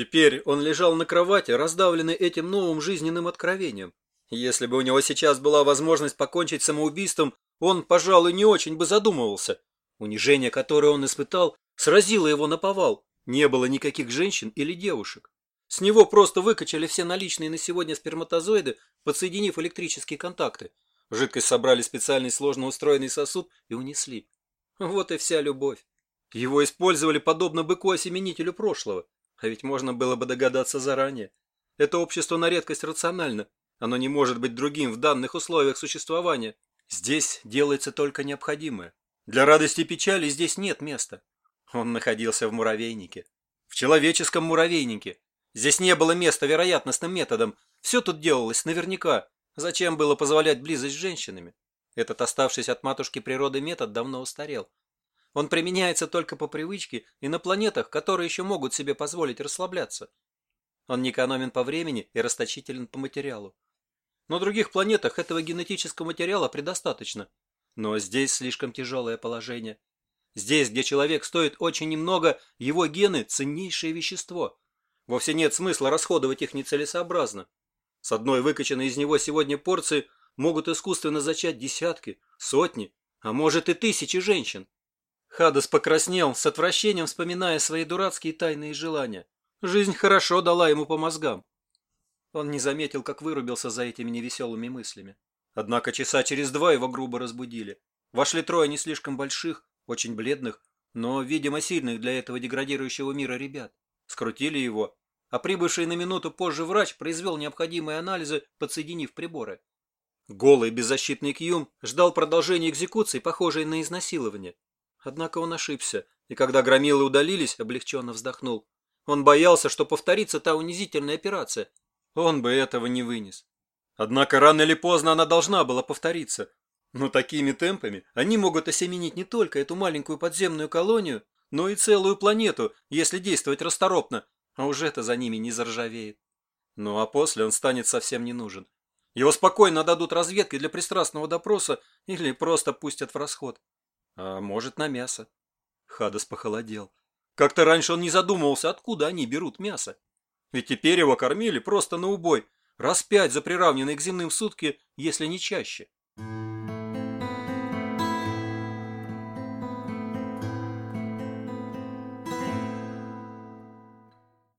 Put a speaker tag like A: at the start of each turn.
A: Теперь он лежал на кровати, раздавленный этим новым жизненным откровением. Если бы у него сейчас была возможность покончить самоубийством, он, пожалуй, не очень бы задумывался. Унижение, которое он испытал, сразило его на повал. Не было никаких женщин или девушек. С него просто выкачали все наличные на сегодня сперматозоиды, подсоединив электрические контакты. В жидкость собрали специальный сложно устроенный сосуд и унесли. Вот и вся любовь. Его использовали подобно быку-осеменителю прошлого. А ведь можно было бы догадаться заранее. Это общество на редкость рационально. Оно не может быть другим в данных условиях существования. Здесь делается только необходимое. Для радости и печали здесь нет места. Он находился в муравейнике. В человеческом муравейнике. Здесь не было места вероятностным методом. Все тут делалось наверняка. Зачем было позволять близость с женщинами? Этот оставшийся от матушки природы метод давно устарел. Он применяется только по привычке и на планетах, которые еще могут себе позволить расслабляться. Он не экономен по времени и расточителен по материалу. На других планетах этого генетического материала предостаточно, но здесь слишком тяжелое положение. Здесь, где человек стоит очень немного, его гены – ценнейшее вещество. Вовсе нет смысла расходовать их нецелесообразно. С одной выкачанной из него сегодня порции могут искусственно зачать десятки, сотни, а может и тысячи женщин. Хадас покраснел, с отвращением вспоминая свои дурацкие тайные желания. Жизнь хорошо дала ему по мозгам. Он не заметил, как вырубился за этими невеселыми мыслями. Однако часа через два его грубо разбудили. Вошли трое не слишком больших, очень бледных, но, видимо, сильных для этого деградирующего мира ребят. Скрутили его, а прибывший на минуту позже врач произвел необходимые анализы, подсоединив приборы. Голый беззащитный Кьюм ждал продолжения экзекуции, похожей на изнасилование. Однако он ошибся, и когда громилы удалились, облегченно вздохнул. Он боялся, что повторится та унизительная операция. Он бы этого не вынес. Однако рано или поздно она должна была повториться. Но такими темпами они могут осеменить не только эту маленькую подземную колонию, но и целую планету, если действовать расторопно, а уже это за ними не заржавеет. Ну а после он станет совсем не нужен. Его спокойно дадут разведке для пристрастного допроса или просто пустят в расход. А может на мясо. Хадас похолодел. Как-то раньше он не задумывался, откуда они берут мясо. Ведь теперь его кормили просто на убой, раз пять за приравненные к земным сутки, если не чаще.